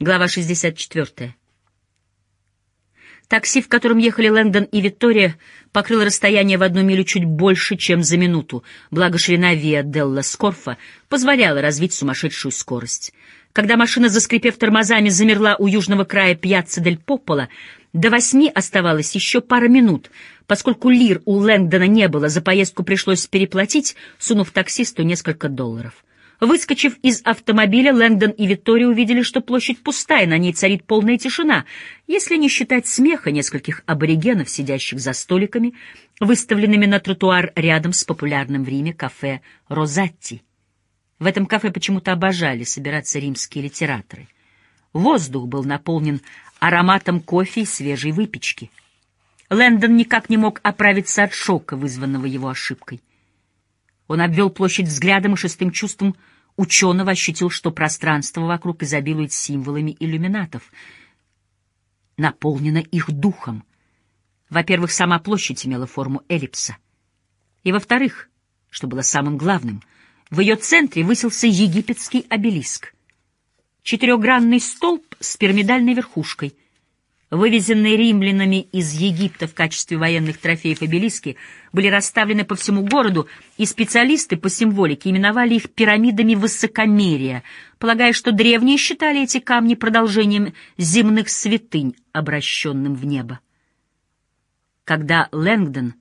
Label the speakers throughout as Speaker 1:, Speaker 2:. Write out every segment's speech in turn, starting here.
Speaker 1: Глава 64. Такси, в котором ехали Лэндон и Виктория, покрыло расстояние в одну милю чуть больше, чем за минуту, благо ширина Виа Делла Скорфа позволяла развить сумасшедшую скорость. Когда машина, заскрипев тормозами, замерла у южного края Пьяцца дель Попола, до восьми оставалось еще пара минут. Поскольку лир у Лэндона не было, за поездку пришлось переплатить, сунув таксисту несколько долларов. Выскочив из автомобиля, Лэндон и Виктория увидели, что площадь пустая, на ней царит полная тишина, если не считать смеха нескольких аборигенов, сидящих за столиками, выставленными на тротуар рядом с популярным в Риме кафе «Розатти». В этом кафе почему-то обожали собираться римские литераторы. Воздух был наполнен ароматом кофе и свежей выпечки. Лэндон никак не мог оправиться от шока, вызванного его ошибкой. Он обвел площадь взглядом и шестым чувством ученого ощутил, что пространство вокруг изобилует символами иллюминатов, наполнено их духом. Во-первых, сама площадь имела форму эллипса. И во-вторых, что было самым главным, в ее центре высился египетский обелиск. Четырехгранный столб с пирамидальной верхушкой — Вывезенные римлянами из Египта в качестве военных трофеев обелиски были расставлены по всему городу, и специалисты по символике именовали их пирамидами высокомерия, полагая, что древние считали эти камни продолжением земных святынь, обращенным в небо. Когда Лэнгдон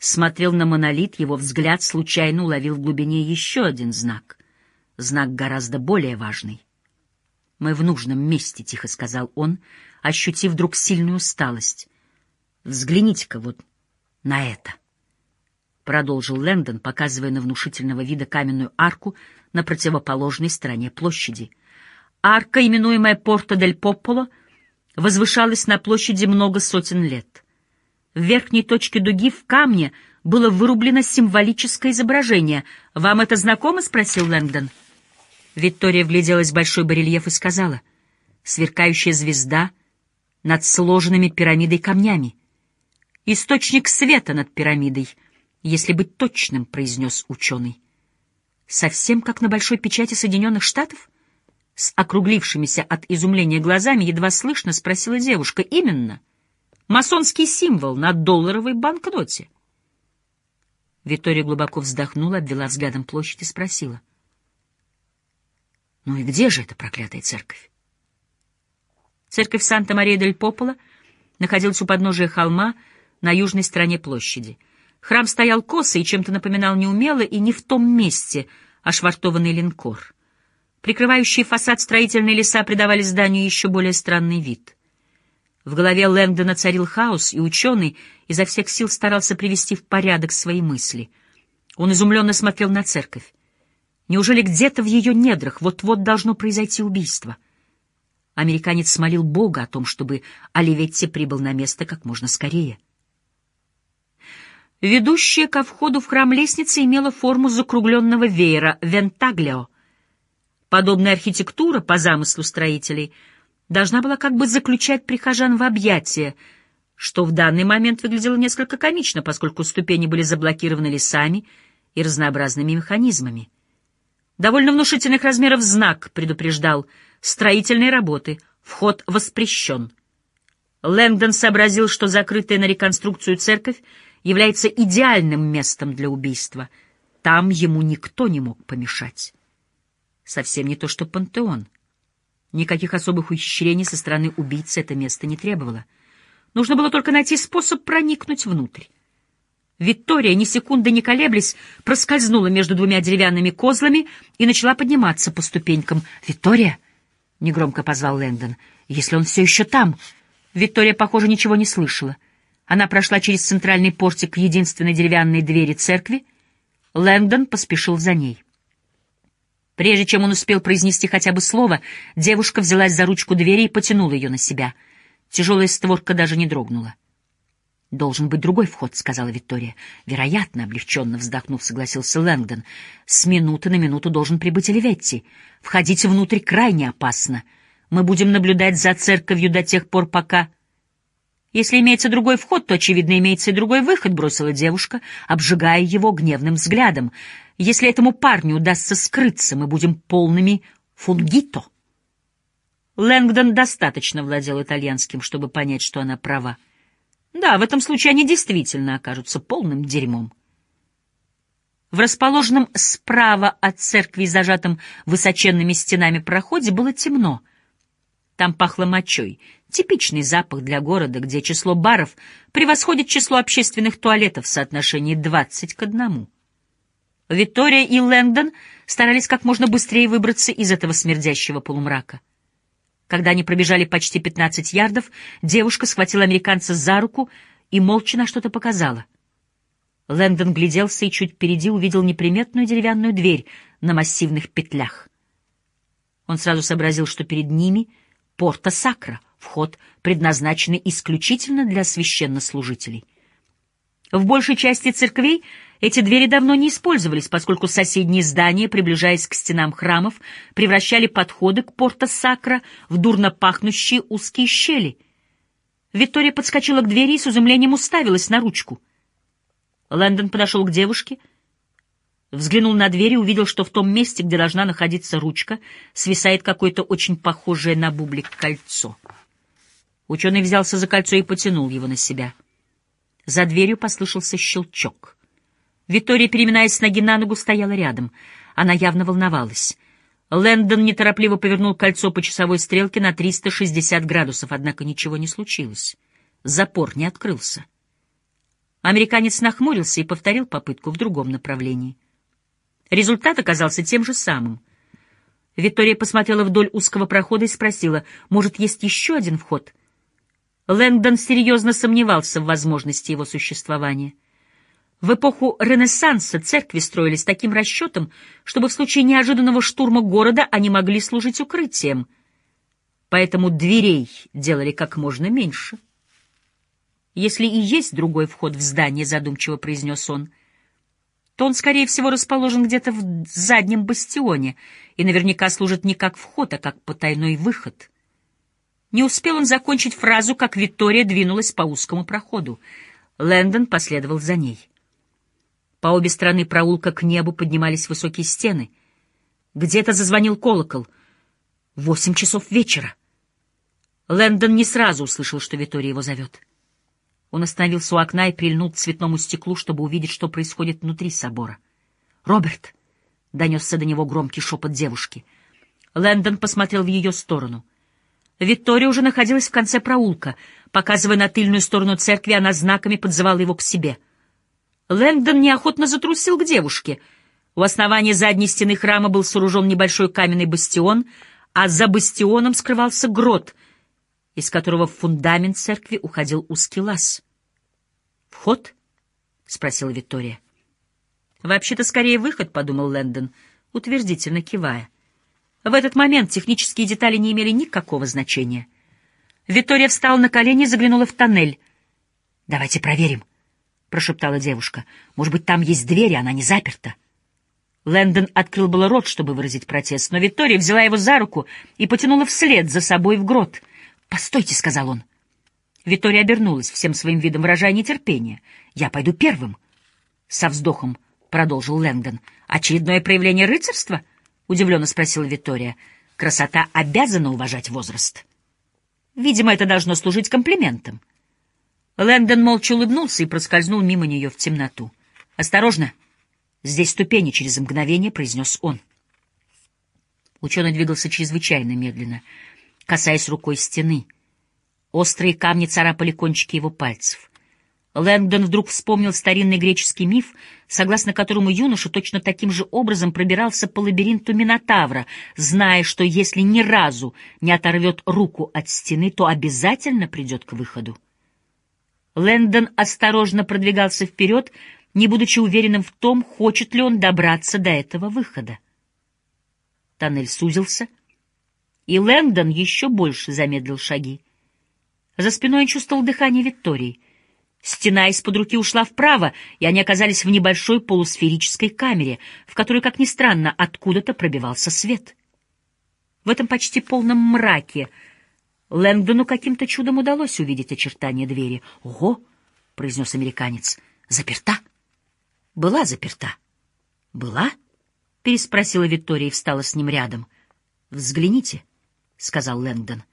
Speaker 1: смотрел на монолит, его взгляд случайно уловил в глубине еще один знак, знак гораздо более важный. «Мы в нужном месте», — тихо сказал он, — ощутив вдруг сильную усталость. «Взгляните-ка вот на это!» Продолжил Лэндон, показывая на внушительного вида каменную арку на противоположной стороне площади. Арка, именуемая Порто-дель-Пополо, возвышалась на площади много сотен лет. В верхней точке дуги в камне было вырублено символическое изображение. «Вам это знакомо?» — спросил Лэндон. Виктория вгляделась в большой барельеф и сказала. «Сверкающая звезда над сложенными пирамидой камнями. Источник света над пирамидой, если быть точным, произнес ученый. Совсем как на большой печати Соединенных Штатов? С округлившимися от изумления глазами едва слышно спросила девушка. Именно. Масонский символ на долларовой банкноте. Виктория глубоко вздохнула, обвела взглядом площадь и спросила. «Ну и где же эта проклятая церковь?» Церковь Санта-Мария-дель-Пополо находилась у подножия холма на южной стороне площади. Храм стоял косо и чем-то напоминал неумело и не в том месте ошвартованный линкор. Прикрывающие фасад строительные леса придавали зданию еще более странный вид. В голове Лэнгдона царил хаос, и ученый изо всех сил старался привести в порядок свои мысли. Он изумленно смотрел на церковь. Неужели где-то в ее недрах вот-вот должно произойти убийство — Американец молил Бога о том, чтобы Оливетти прибыл на место как можно скорее. Ведущая ко входу в храм лестница имела форму закругленного веера «вентаглио». Подобная архитектура, по замыслу строителей, должна была как бы заключать прихожан в объятия, что в данный момент выглядело несколько комично, поскольку ступени были заблокированы лесами и разнообразными механизмами. Довольно внушительных размеров знак предупреждал — Строительные работы. Вход воспрещен. Лэнгдон сообразил, что закрытая на реконструкцию церковь является идеальным местом для убийства. Там ему никто не мог помешать. Совсем не то, что пантеон. Никаких особых ухищрений со стороны убийцы это место не требовало. Нужно было только найти способ проникнуть внутрь. Виктория, ни секунды не колеблясь, проскользнула между двумя деревянными козлами и начала подниматься по ступенькам. «Виктория!» — негромко позвал Лэндон. «Если он все еще там...» Виктория, похоже, ничего не слышала. Она прошла через центральный портик к единственной деревянной двери церкви. Лэндон поспешил за ней. Прежде чем он успел произнести хотя бы слово, девушка взялась за ручку двери и потянула ее на себя. Тяжелая створка даже не дрогнула. «Должен быть другой вход», — сказала Виктория. «Вероятно», — облегченно вздохнув, согласился Лэнгдон. «С минуты на минуту должен прибыть Оливетти. Входить внутрь крайне опасно. Мы будем наблюдать за церковью до тех пор, пока...» «Если имеется другой вход, то, очевидно, имеется и другой выход», — бросила девушка, обжигая его гневным взглядом. «Если этому парню удастся скрыться, мы будем полными фунгито». Лэнгдон достаточно владел итальянским, чтобы понять, что она права. Да, в этом случае они действительно окажутся полным дерьмом. В расположенном справа от церкви, зажатом высоченными стенами проходе, было темно. Там пахло мочой, типичный запах для города, где число баров превосходит число общественных туалетов в соотношении 20 к одному. Виктория и Лэнгдон старались как можно быстрее выбраться из этого смердящего полумрака. Когда они пробежали почти 15 ярдов, девушка схватила американца за руку и молча на что-то показала — Лэндон гляделся и чуть впереди увидел неприметную деревянную дверь на массивных петлях. Он сразу сообразил, что перед ними порта Сакра, вход, предназначенный исключительно для священнослужителей. В большей части церквей эти двери давно не использовались, поскольку соседние здания, приближаясь к стенам храмов, превращали подходы к порта Сакра в дурно пахнущие узкие щели. Виктория подскочила к двери и с изумлением уставилась на ручку — Лэндон подошел к девушке, взглянул на дверь и увидел, что в том месте, где должна находиться ручка, свисает какое-то очень похожее на бублик кольцо. Ученый взялся за кольцо и потянул его на себя. За дверью послышался щелчок. Виктория, переминаясь с ноги на ногу, стояла рядом. Она явно волновалась. Лэндон неторопливо повернул кольцо по часовой стрелке на 360 градусов, однако ничего не случилось. Запор не открылся. Американец нахмурился и повторил попытку в другом направлении. Результат оказался тем же самым. Виктория посмотрела вдоль узкого прохода и спросила, может, есть еще один вход? Лэнгдон серьезно сомневался в возможности его существования. В эпоху Ренессанса церкви строились таким расчетом, чтобы в случае неожиданного штурма города они могли служить укрытием. Поэтому дверей делали как можно меньше. Если и есть другой вход в здание, задумчиво произнес он, то он, скорее всего, расположен где-то в заднем бастионе и наверняка служит не как вход, а как потайной выход. Не успел он закончить фразу, как Виктория двинулась по узкому проходу. Лэндон последовал за ней. По обе стороны проулка к небу поднимались высокие стены. Где-то зазвонил колокол. Восемь часов вечера. Лэндон не сразу услышал, что Виктория его зовет. Он остановился у окна и прильнул к цветному стеклу, чтобы увидеть, что происходит внутри собора. «Роберт!» — донесся до него громкий шепот девушки. Лэндон посмотрел в ее сторону. Виктория уже находилась в конце проулка. Показывая на тыльную сторону церкви, она знаками подзывала его к себе. Лэндон неохотно затрусил к девушке. У основания задней стены храма был сооружен небольшой каменный бастион, а за бастионом скрывался грот — из которого в фундамент церкви уходил узкий лаз. «Вход?» — спросила Виктория. «Вообще-то скорее выход», — подумал Лэндон, утвердительно кивая. В этот момент технические детали не имели никакого значения. Виктория встала на колени и заглянула в тоннель. «Давайте проверим», — прошептала девушка. «Может быть, там есть дверь, и она не заперта». Лэндон открыл было рот, чтобы выразить протест, но Виктория взяла его за руку и потянула вслед за собой в грот. «Постойте», — сказал он. Виктория обернулась, всем своим видом выражая нетерпение. «Я пойду первым», — со вздохом продолжил Лэнгдон. «Очередное проявление рыцарства?» — удивленно спросила Виктория. «Красота обязана уважать возраст». Видимо, это должно служить комплиментом. Лэндон молча улыбнулся и проскользнул мимо нее в темноту. «Осторожно! Здесь ступени!» — через мгновение произнес он. Ученый двигался чрезвычайно медленно — касаясь рукой стены. Острые камни царапали кончики его пальцев. Лэнгдон вдруг вспомнил старинный греческий миф, согласно которому юноша точно таким же образом пробирался по лабиринту Минотавра, зная, что если ни разу не оторвет руку от стены, то обязательно придет к выходу. Лэндон осторожно продвигался вперед, не будучи уверенным в том, хочет ли он добраться до этого выхода. Тоннель сузился — и Лэндон еще больше замедлил шаги. За спиной он чувствовал дыхание Виктории. Стена из-под руки ушла вправо, и они оказались в небольшой полусферической камере, в которой, как ни странно, откуда-то пробивался свет. В этом почти полном мраке Лэндону каким-то чудом удалось увидеть очертания двери. «Ого!» — произнес американец. «Заперта?» «Была заперта». «Была?» — переспросила Виктория и встала с ним рядом. «Взгляните». сказал Лэнгдон.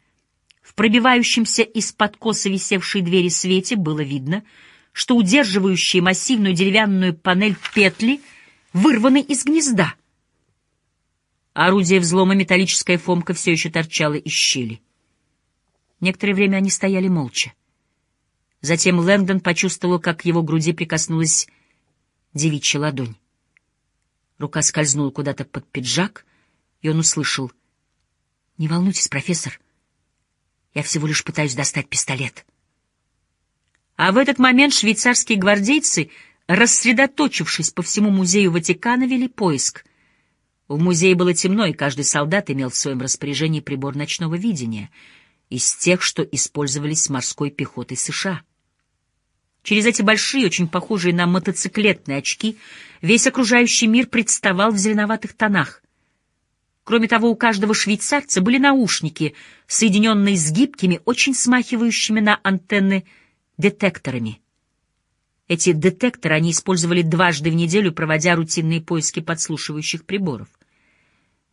Speaker 1: В пробивающемся из-под коса висевшей двери свете было видно, что удерживающие массивную деревянную панель петли вырваны из гнезда. Орудие взлома металлическая фомка все еще торчала из щели. Некоторое время они стояли молча. Затем Лэнгдон почувствовал, как к его груди прикоснулась девичья ладонь. Рука скользнула куда-то под пиджак, и он услышал. — Не волнуйтесь, профессор. Я всего лишь пытаюсь достать пистолет. А в этот момент швейцарские гвардейцы, рассредоточившись по всему музею Ватикана, вели поиск. В музее было темно, и каждый солдат имел в своем распоряжении прибор ночного видения из тех, что использовались морской пехотой США. Через эти большие, очень похожие на мотоциклетные очки, весь окружающий мир представал в зеленоватых тонах. Кроме того, у каждого швейцарца были наушники, соединенные с гибкими, очень смахивающими на антенны детекторами. Эти детекторы они использовали дважды в неделю, проводя рутинные поиски подслушивающих приборов.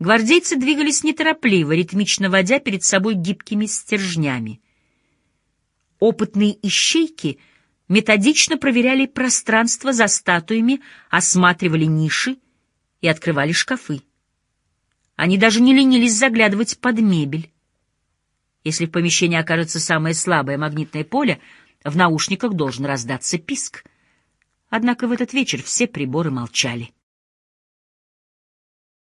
Speaker 1: Гвардейцы двигались неторопливо, ритмично водя перед собой гибкими стержнями. Опытные ищейки — методично проверяли пространство за статуями, осматривали ниши и открывали шкафы. Они даже не ленились заглядывать под мебель. Если в помещении окажется самое слабое магнитное поле, в наушниках должен раздаться писк. Однако в этот вечер все приборы молчали.